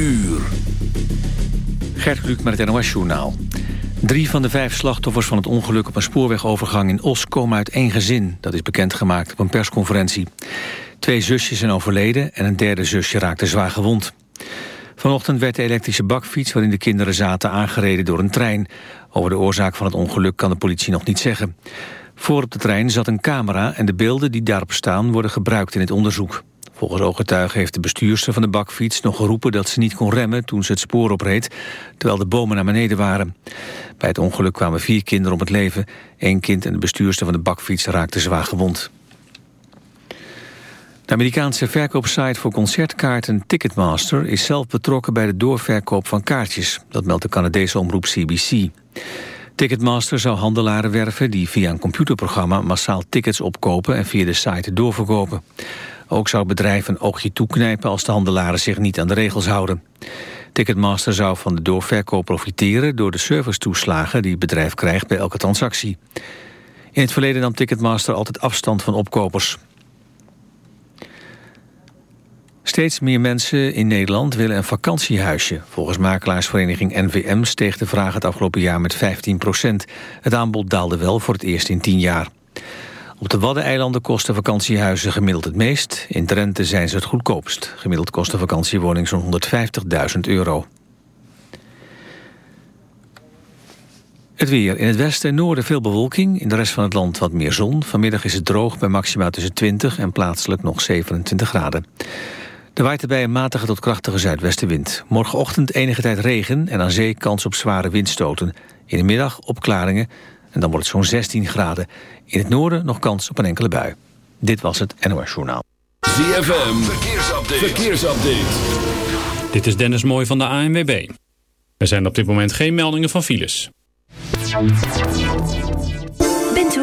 uur. Gert Kluk met het NOS-journaal. Drie van de vijf slachtoffers van het ongeluk op een spoorwegovergang in Os komen uit één gezin. Dat is bekendgemaakt op een persconferentie. Twee zusjes zijn overleden en een derde zusje raakte zwaar gewond. Vanochtend werd de elektrische bakfiets waarin de kinderen zaten aangereden door een trein. Over de oorzaak van het ongeluk kan de politie nog niet zeggen. Voor op de trein zat een camera en de beelden die daarop staan worden gebruikt in het onderzoek. Volgens ooggetuigen heeft de bestuurster van de bakfiets nog geroepen dat ze niet kon remmen toen ze het spoor opreed, terwijl de bomen naar beneden waren. Bij het ongeluk kwamen vier kinderen om het leven. Eén kind en de bestuurster van de bakfiets raakten zwaar gewond. De Amerikaanse verkoopsite voor concertkaarten Ticketmaster is zelf betrokken bij de doorverkoop van kaartjes. Dat meldt de Canadese omroep CBC. Ticketmaster zou handelaren werven die via een computerprogramma massaal tickets opkopen en via de site doorverkopen. Ook zou het bedrijf een oogje toeknijpen als de handelaren zich niet aan de regels houden. Ticketmaster zou van de doorverkoop profiteren door de servicetoeslagen die het bedrijf krijgt bij elke transactie. In het verleden nam Ticketmaster altijd afstand van opkopers. Steeds meer mensen in Nederland willen een vakantiehuisje. Volgens makelaarsvereniging NVM steeg de vraag het afgelopen jaar met 15 procent. Het aanbod daalde wel voor het eerst in 10 jaar. Op de Waddeneilanden kosten vakantiehuizen gemiddeld het meest. In Drenthe zijn ze het goedkoopst. Gemiddeld kost een vakantiewoning zo'n 150.000 euro. Het weer. In het westen en noorden veel bewolking. In de rest van het land wat meer zon. Vanmiddag is het droog bij maxima tussen 20 en plaatselijk nog 27 graden. Er waait erbij een matige tot krachtige zuidwestenwind. Morgenochtend enige tijd regen en aan zee kans op zware windstoten. In de middag opklaringen en dan wordt het zo'n 16 graden. In het noorden nog kans op een enkele bui. Dit was het NOS Journaal. ZFM, verkeersupdate. verkeersupdate. Dit is Dennis Mooij van de ANWB. Er zijn op dit moment geen meldingen van files.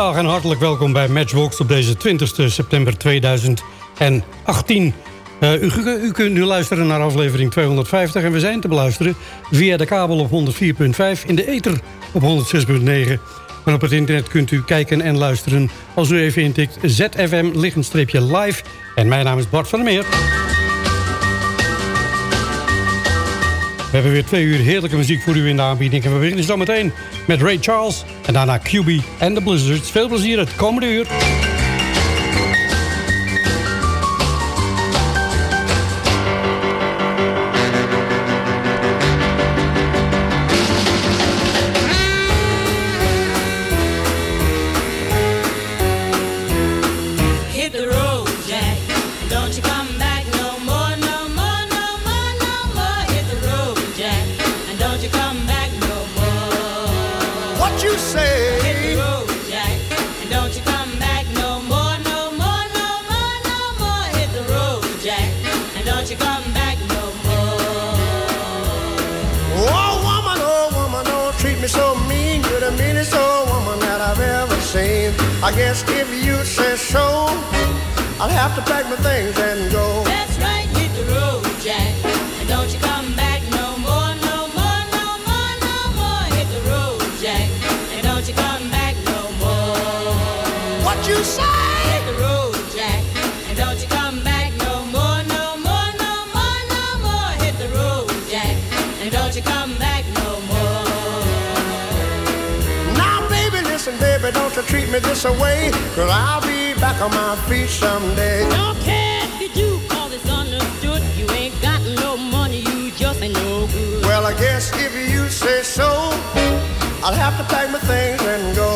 En hartelijk welkom bij Matchbox op deze 20 september 2018. Uh, u, u, kunt nu luisteren naar aflevering 250 en we zijn te beluisteren via de kabel op 104.5, in de ether op 106.9. En op het internet kunt u kijken en luisteren als u even intikt ZFM liggenstreepje live. En mijn naam is Bart van der Meer. We hebben weer twee uur heerlijke muziek voor u in de aanbieding. En we beginnen zo meteen met Ray Charles en daarna QB en de Blizzards. Veel plezier het komende uur. What you say? Hit the road, Jack. And don't you come back no more, no more, no more, no more. Hit the road, Jack. And don't you come back no more. Now, baby, listen, baby, don't you treat me this away. Cause I'll be back on my feet someday. Don't care if you do, cause it's understood. You ain't got no money, you just ain't no good. Well, I guess if you say so, I'll have to pack my things and go.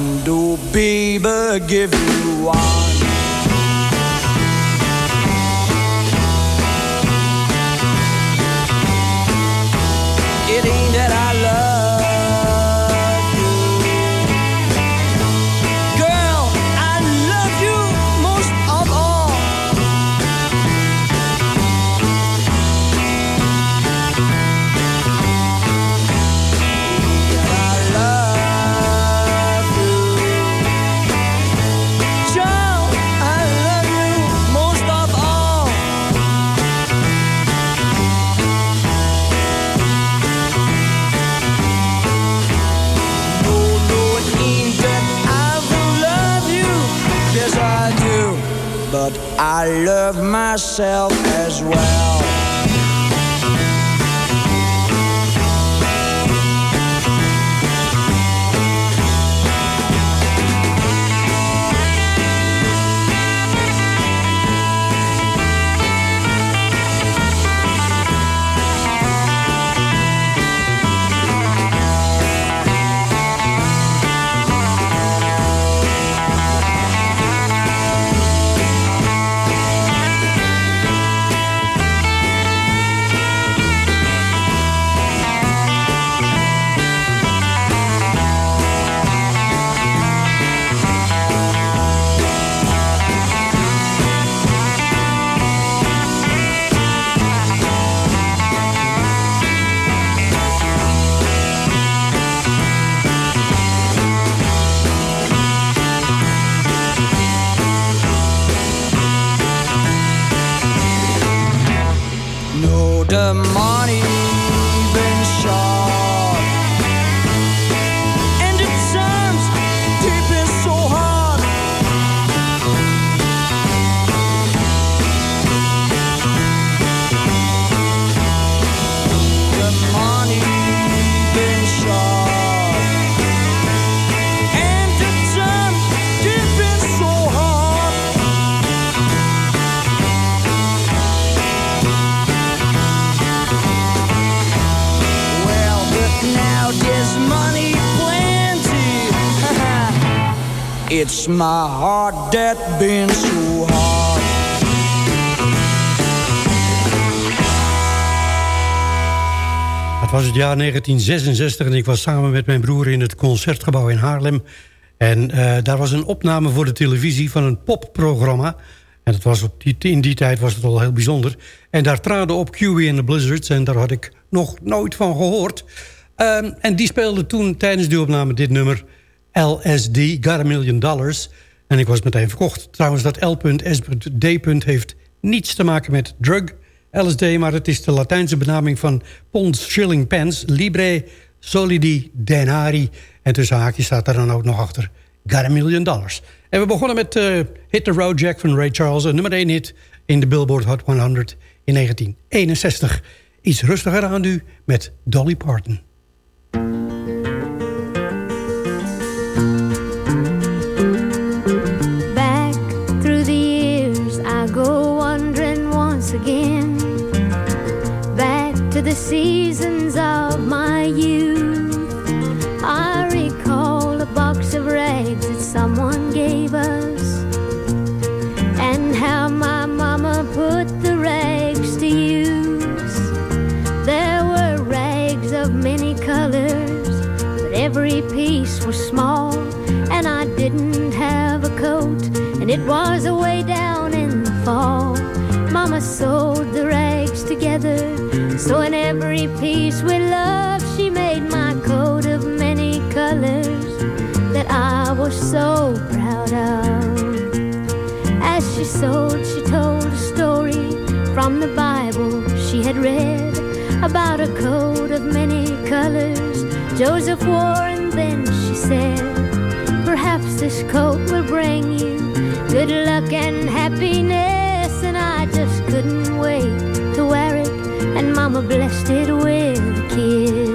And oh baby, give you one. Love myself as well. No, the it's my heart that been so hard. Het was het jaar 1966 en ik was samen met mijn broer in het Concertgebouw in Haarlem. En eh, daar was een opname voor de televisie van een popprogramma. En het was op die, in die tijd was het al heel bijzonder. En daar traden op Curie en de Blizzards. En daar had ik nog nooit van gehoord. Ehm, en die speelde toen tijdens die opname dit nummer... LSD, Got a Million Dollars. En ik was meteen verkocht. Trouwens, dat L.S.D. heeft niets te maken met drug, LSD... maar het is de Latijnse benaming van ponds, shilling, pence... libre solidi denari. En tussen haakjes staat er dan ook nog achter... Got a Million Dollars. En we begonnen met uh, Hit the Road Jack van Ray Charles... een nummer 1 hit in de Billboard Hot 100 in 1961. Iets rustiger aan nu met Dolly Parton. It was away down in the fall. Mama sewed the rags together, so in every piece with love, she made my coat of many colors that I was so proud of. As she sewed, she told a story from the Bible she had read about a coat of many colors Joseph wore, and then she said, Perhaps this coat will bring you good luck and happiness. And I just couldn't wait to wear it, and Mama blessed it with a kiss.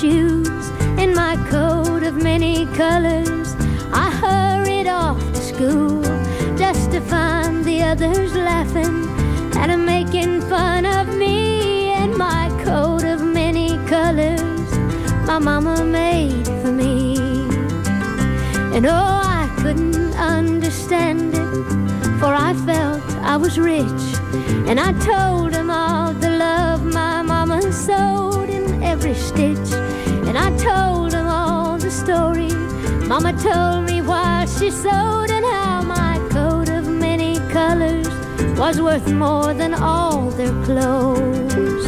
Shoes, in my coat of many colors, I hurried off to school just to find the others laughing and making fun of me and my coat of many colors my mama made for me. And oh, I couldn't understand it, for I felt I was rich. And I told them all the love my mama sewed in every stitch. And I told him all the story mama told me why she sewed, and how my coat of many colors was worth more than all their clothes.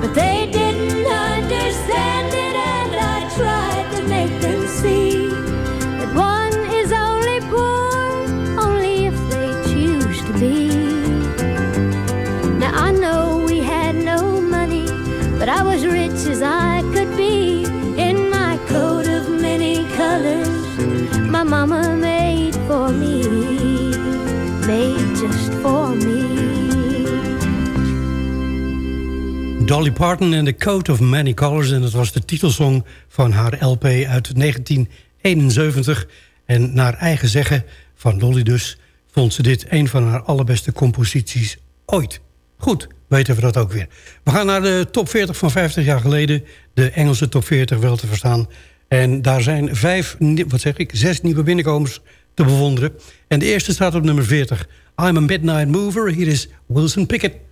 But they didn't understand it, and I tried to make them see that one is only poor only if they choose to be. Now I know we had no money, but I was rich as I Dolly Parton and the Coat of Many Colors. En dat was de titelsong van haar LP uit 1971. En naar eigen zeggen van Dolly dus... vond ze dit een van haar allerbeste composities ooit. Goed, weten we dat ook weer. We gaan naar de top 40 van 50 jaar geleden. De Engelse top 40 wel te verstaan. En daar zijn vijf, wat zeg ik, zes nieuwe binnenkomers te bewonderen. En de eerste staat op nummer 40. I'm a Midnight Mover. Hier is Wilson Pickett.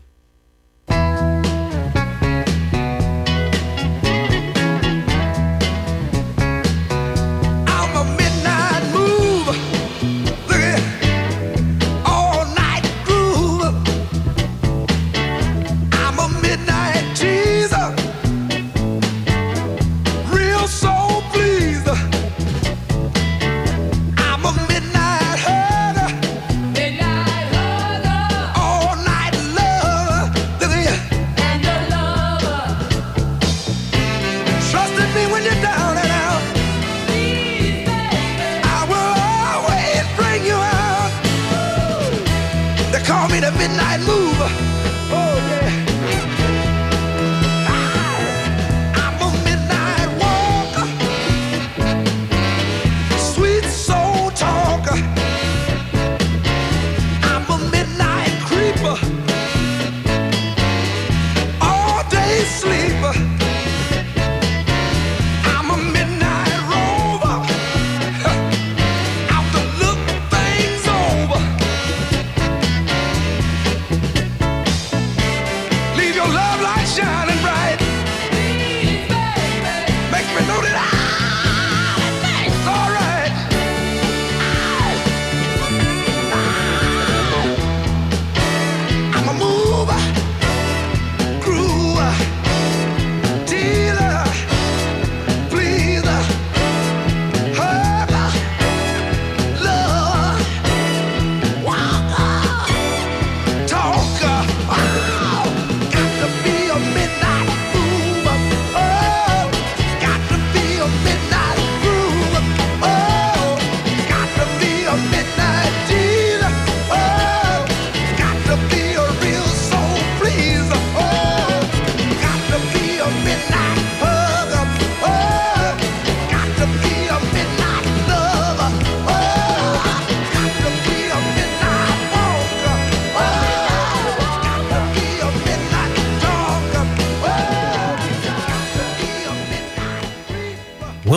Trust in me when you're down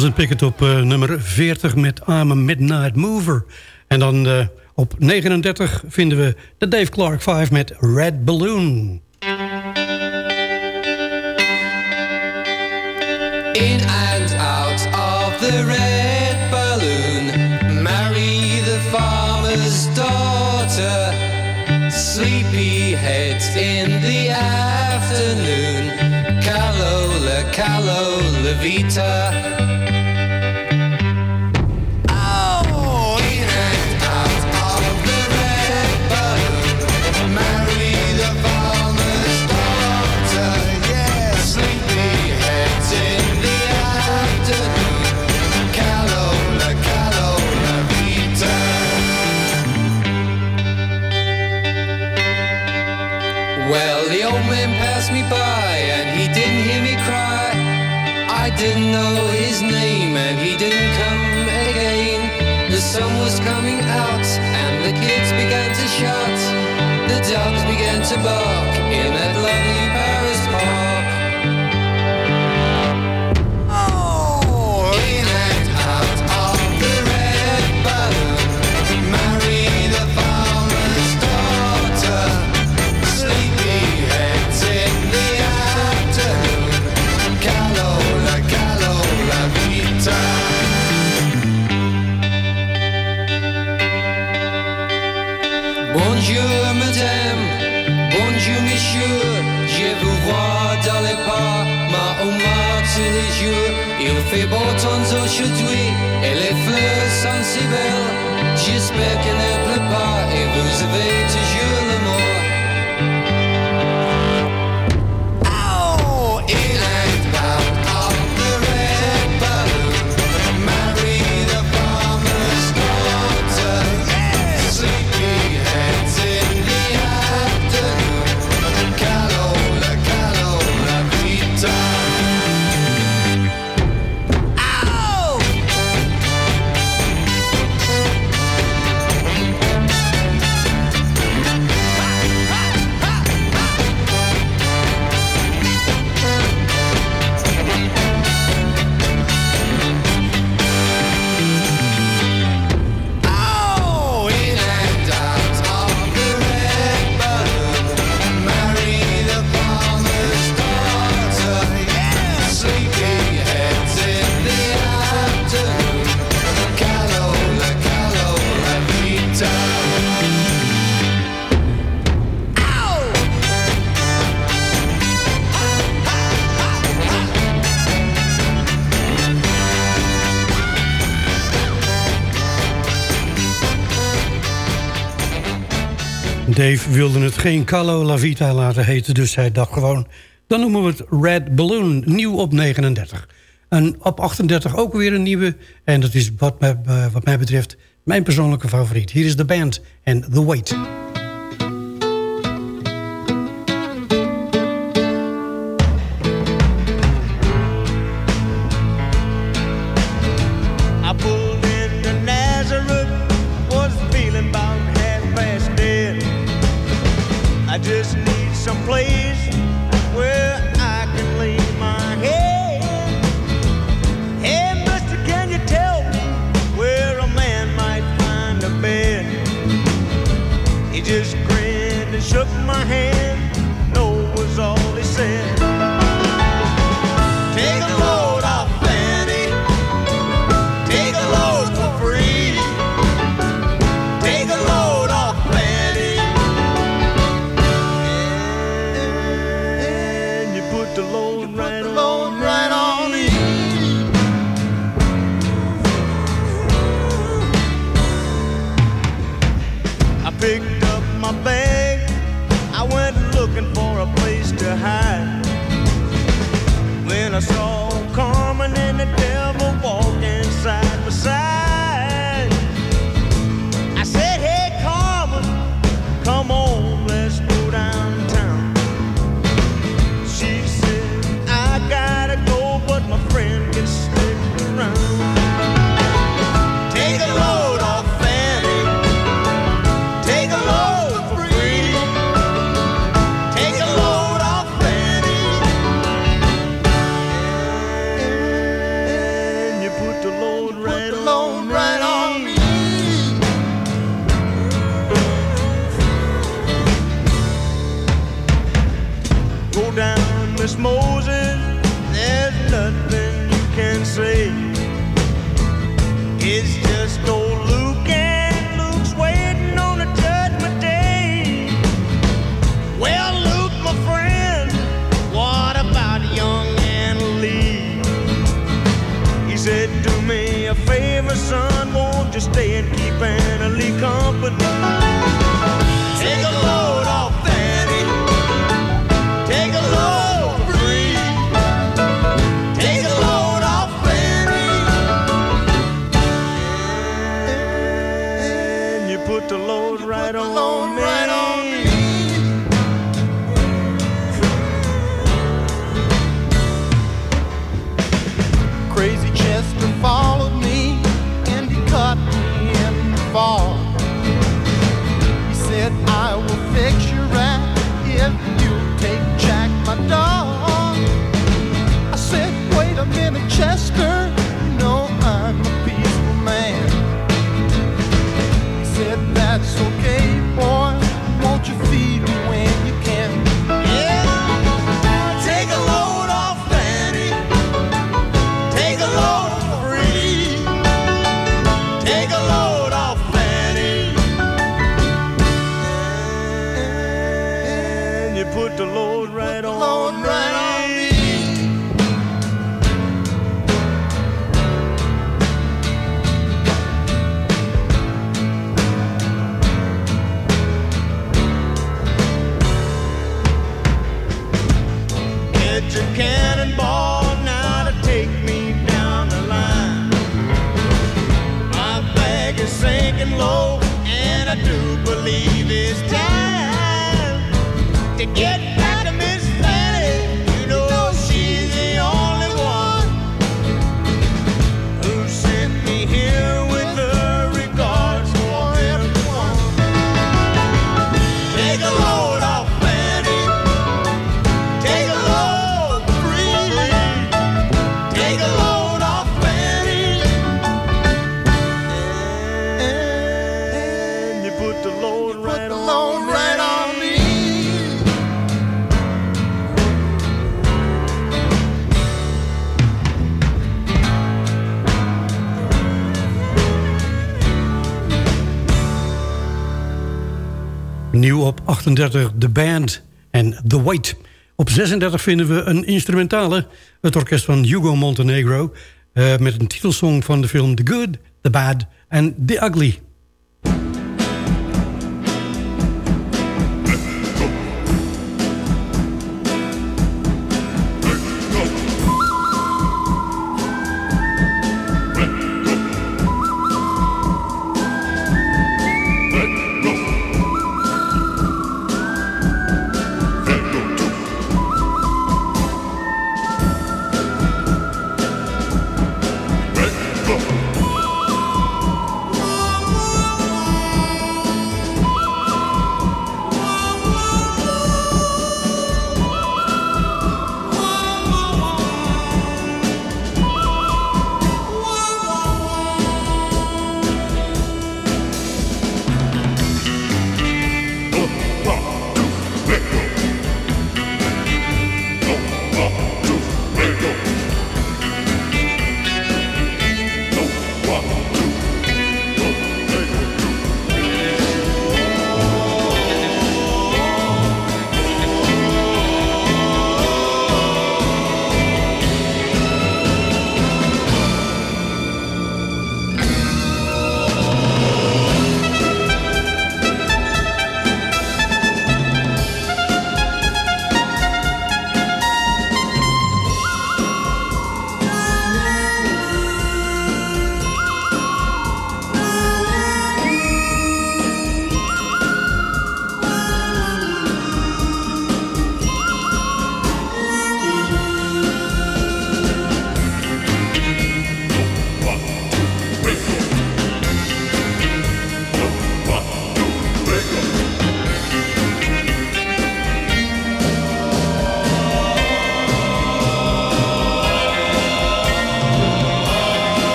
Wilson Pickett op uh, nummer 40 met I'm a Midnight Mover. En dan eh, op 39 vinden we de Dave Clark 5 met Red Balloon. In and out of the red För bort hans och 22 Dave wilde het geen Calo La Vita laten heten, dus hij dacht gewoon... dan noemen we het Red Balloon, nieuw op 39. En op 38 ook weer een nieuwe. En dat is wat mij, eh, wat mij betreft mijn persoonlijke favoriet. Hier is de band en The Wait. He just grinned and shook my hand. No was all he said. the right on me. Nieuw op 38 The Band en The White. Op 36 vinden we een instrumentale, het orkest van Hugo Montenegro... Eh, met een titelsong van de film The Good, The Bad and The Ugly.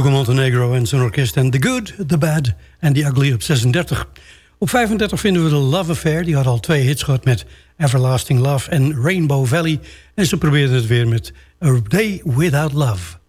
Hugo Montenegro en zijn orkest en The Good, The Bad en The Ugly op 36. Op 35 vinden we de Love Affair. Die had al twee hits gehad met Everlasting Love en Rainbow Valley. En ze probeerden het weer met A Day Without Love.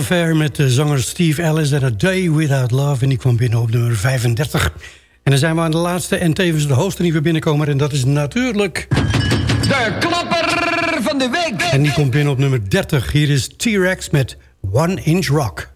Affair met de zanger Steve Ellis en A Day Without Love. En die kwam binnen op nummer 35. En dan zijn we aan de laatste en tevens de hoogste nieuwe binnenkomer. En dat is natuurlijk... De klapper van de week. En die komt binnen op nummer 30. Hier is T-Rex met One Inch Rock.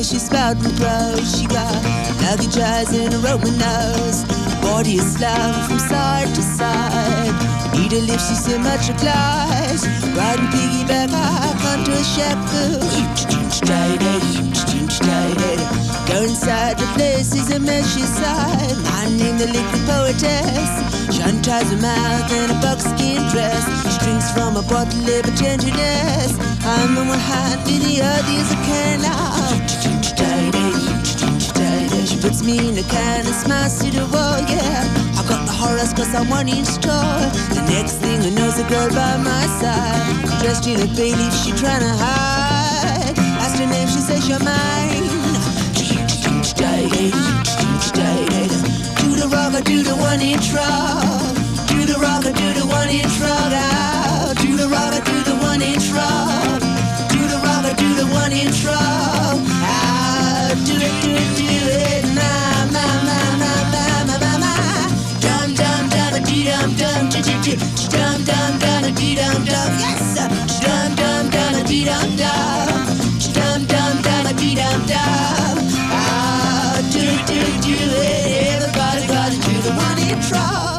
Woman, she's spouting prose. She got luggage eyes and a Roman nose. Body is slammed from side to side. Need a lift, she said much obliged. Riding piggyback, come to a shackle. Go inside the place, is a mess she sighed. My name, the liquid poetess. She unties her mouth in a buckskin dress. She drinks from a bottle of tenderness. I'm on one in the other is a can She puts me in a can and smiles to the wall, yeah. I got the horrors cause I'm one inch tall. The next thing I know's a girl by my side. Dressed in a bay leaf, she tryna hide. Asked her name, she says you're mine. Do the rocker, do the one inch rock. Do the rocker, do the one inch rock out. Do the rocker, do the one inch rock. Do the rocker, do the one inch rock out. Do it, do it, do it. Dum, dum. Dum, dee, dum, dum. Yes. Dum, dum, dum, dee, dum, dum. Dum, dum, dum, dee, dum, dum. Ah, do do do it. Everybody gotta do the one inch rock.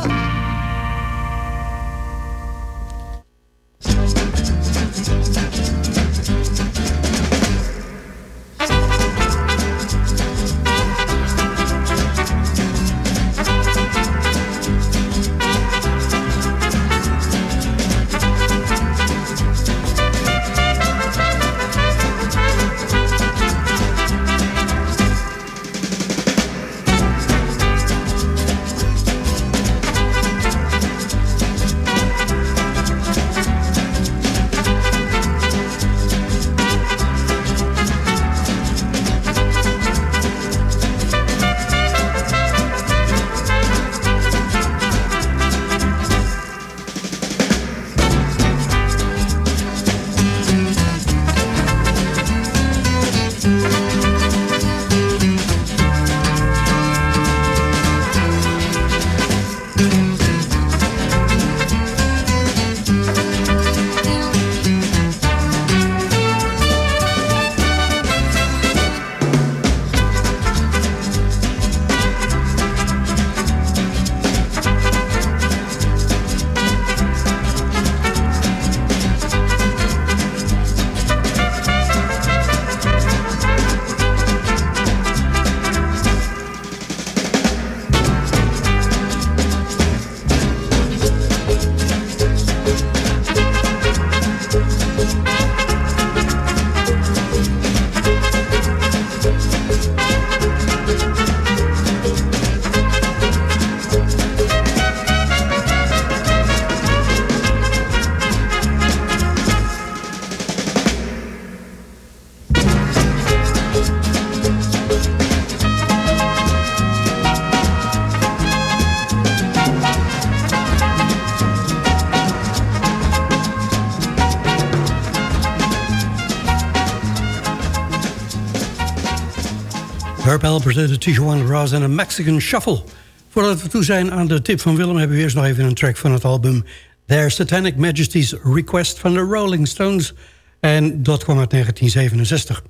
Herb Alpert, de Tijuana Brass en een Mexican Shuffle. Voordat we toe zijn aan de tip van Willem... hebben we eerst nog even een track van het album... Their Satanic Majesty's Request van de Rolling Stones. En dat kwam uit 1967.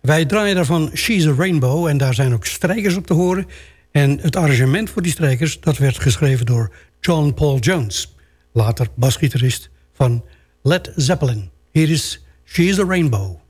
Wij draaien daarvan She's a Rainbow... en daar zijn ook strijkers op te horen. En het arrangement voor die strijkers... dat werd geschreven door John Paul Jones. Later basgitarist van Led Zeppelin. Hier is She's a Rainbow.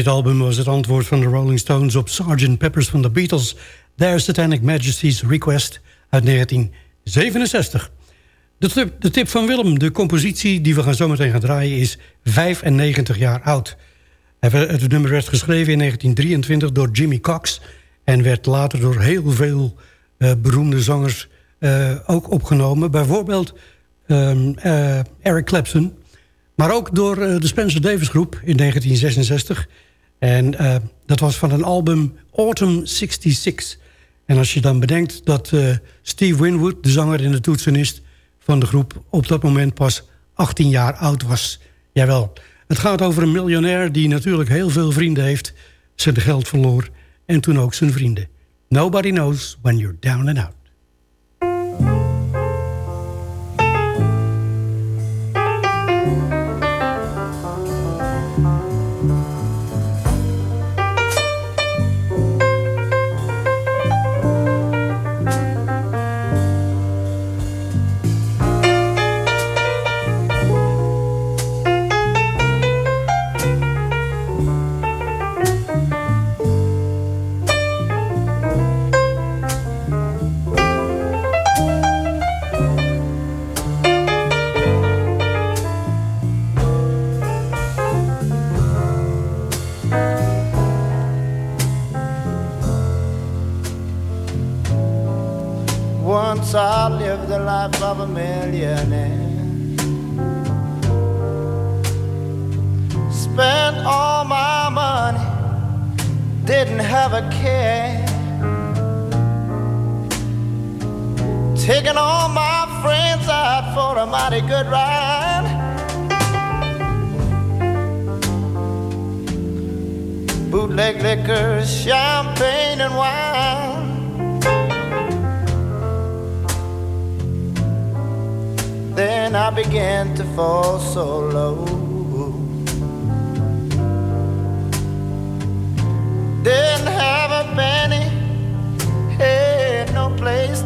Dit album was het antwoord van de Rolling Stones op Sgt. Peppers van de Beatles... Their Satanic Majesty's Request uit 1967. De tip, van Willem, de compositie die we gaan zometeen gaan draaien... is 95 jaar oud. Het nummer werd geschreven in 1923 door Jimmy Cox... en werd later door heel veel eh, beroemde zangers eh, ook opgenomen. Bijvoorbeeld ehm, eh, Eric Clapton... Maar ook door de Spencer Davis Groep in 1966. En eh, dat was van een album Autumn 66. En als je dan bedenkt dat eh, Steve Winwood, de zanger en de toetsenist van de groep... op dat moment pas 18 jaar oud was. Jawel, het gaat over een miljonair die natuurlijk heel veel vrienden heeft... zijn geld verloor en toen ook zijn vrienden. Nobody knows when you're down and out.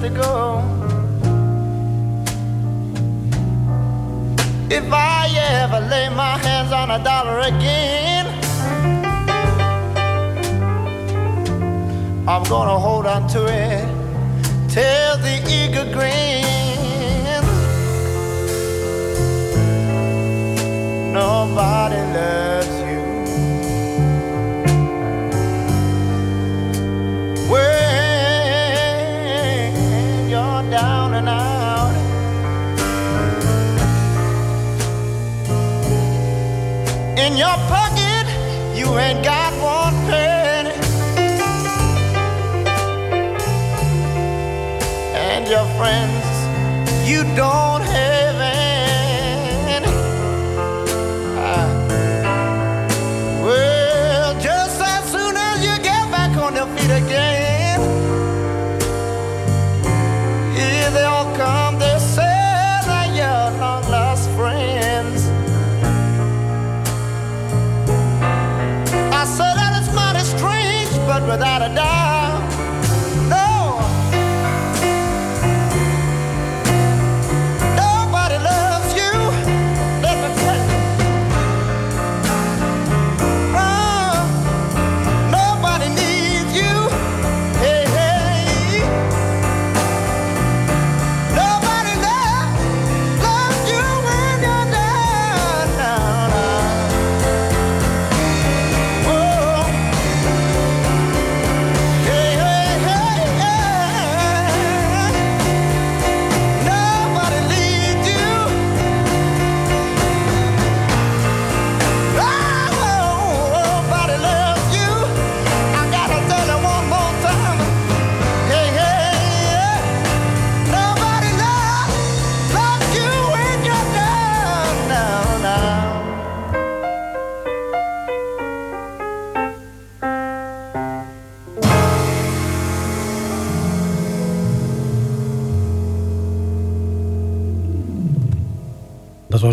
To go. If I ever lay my hands on a dollar again, I'm gonna hold on to it till the eagle grins. Nobody loves ain't got one penny. And your friends, you don't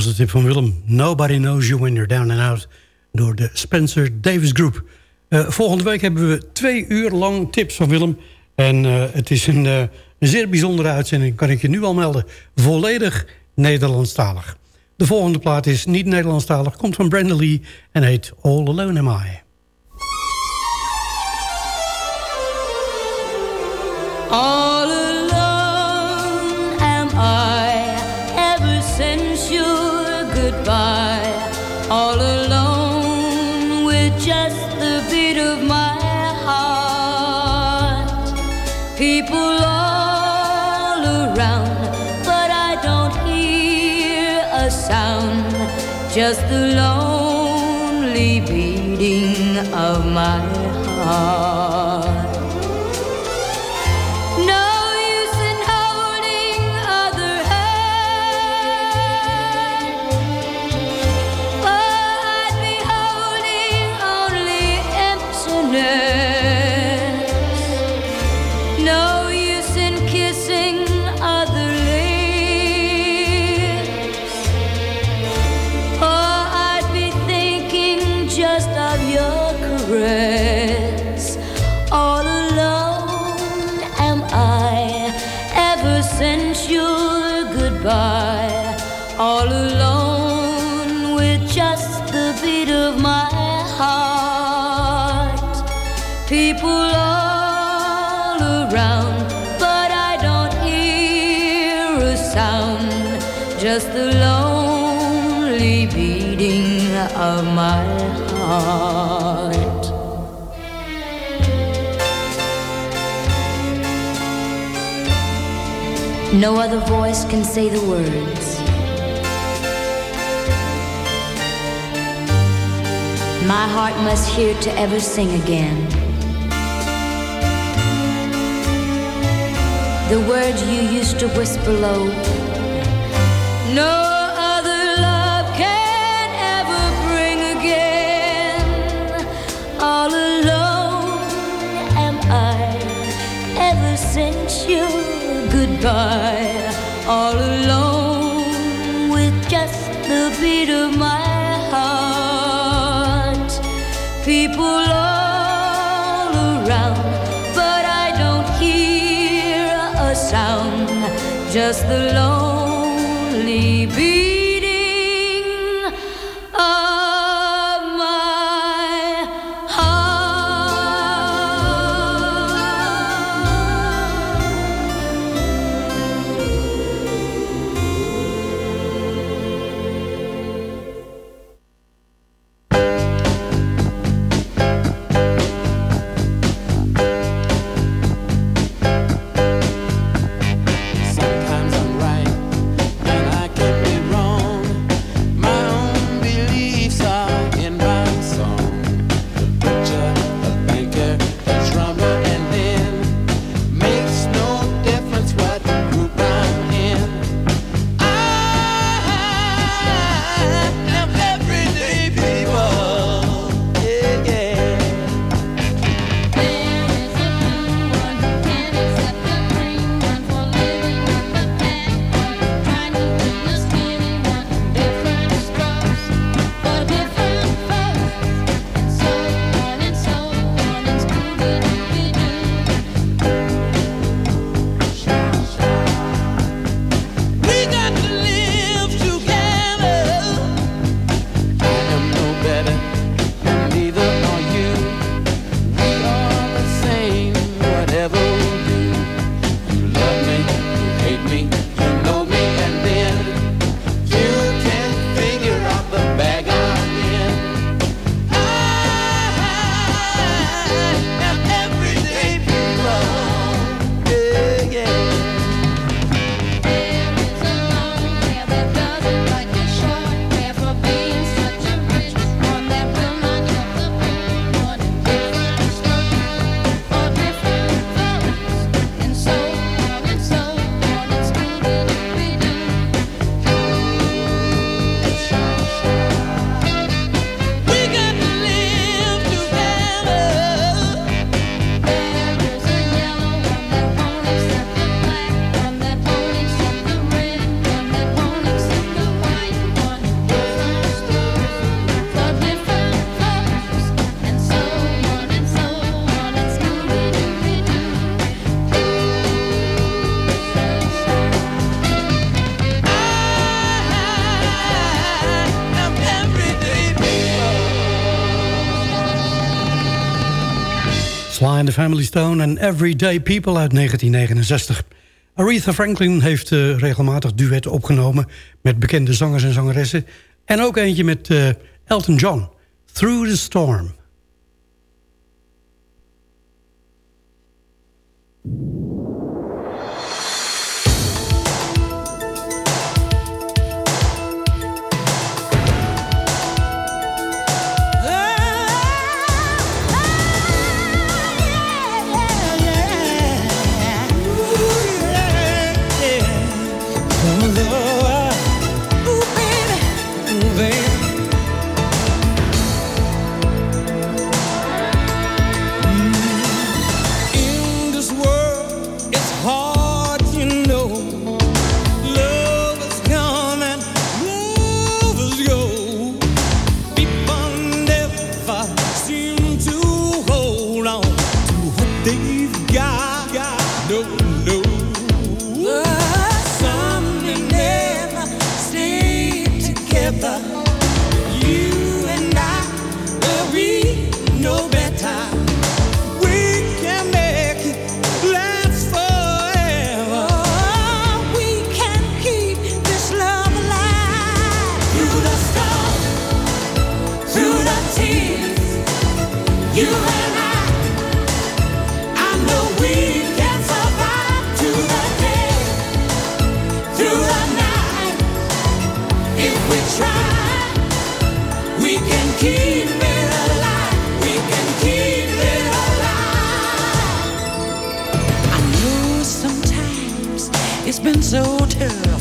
was de tip van Willem. Nobody knows you when you're down and out. Door de Spencer Davis Group. Eh, volgende week hebben we twee uur lang tips van Willem. En eh, het is een, eh, een zeer bijzondere uitzending, kan ik je nu al melden. Volledig Nederlandstalig. De volgende plaat is niet Nederlandstalig, komt van Brenda Lee en heet All Alone Am I. Just the lonely sensual goodbye all alone. No other voice can say the words. My heart must hear to ever sing again. The words you used to whisper low. No goodbye. All alone with just the beat of my heart. People all around, but I don't hear a sound. Just the lonely beating Sly and the Family Stone en Everyday People uit 1969. Aretha Franklin heeft eh, regelmatig duetten opgenomen... met bekende zangers en zangeressen. En ook eentje met eh, Elton John, Through the Storm. It's been so tough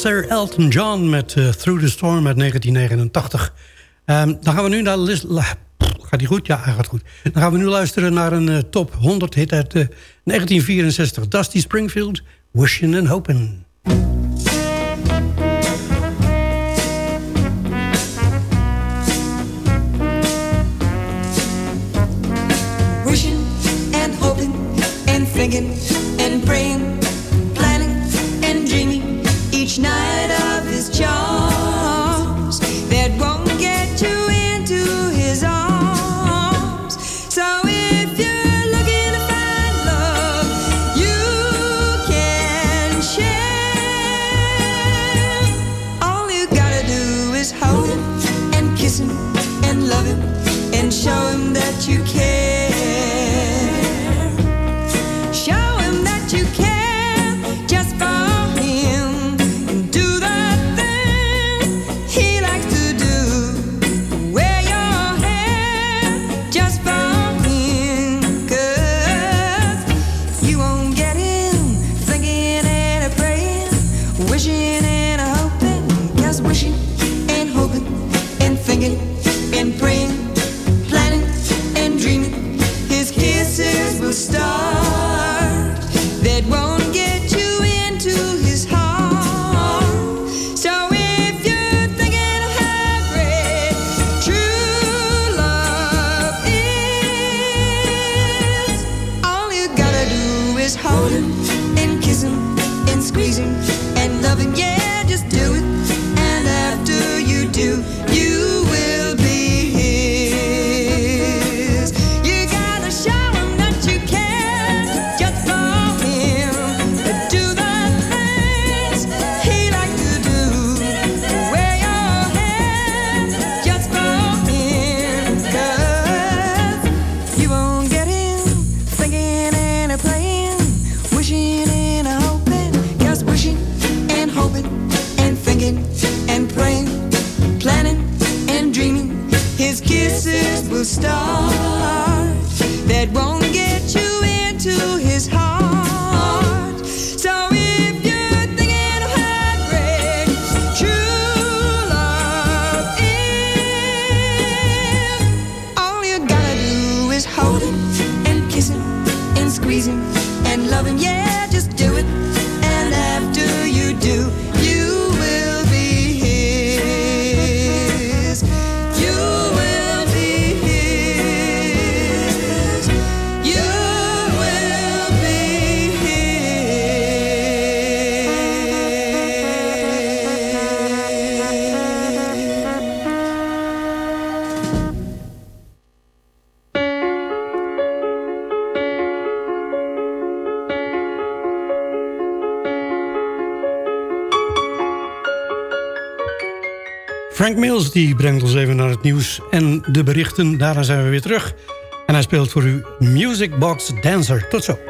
Sir Elton John met eh, Through the Storm uit 1989. Ehm, dan gaan we nu naar... Liz gaat die goed? Ja, gaat goed. Dan gaan we nu luisteren naar een eh, top 100 hit uit eh, 1964. Dusty Springfield, Wishing and Hoping. you can. Frank Mills die brengt ons even naar het nieuws en de berichten. Daarna zijn we weer terug. En hij speelt voor u Music Box Dancer. Tot zo.